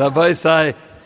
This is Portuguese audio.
Rabbi Sai,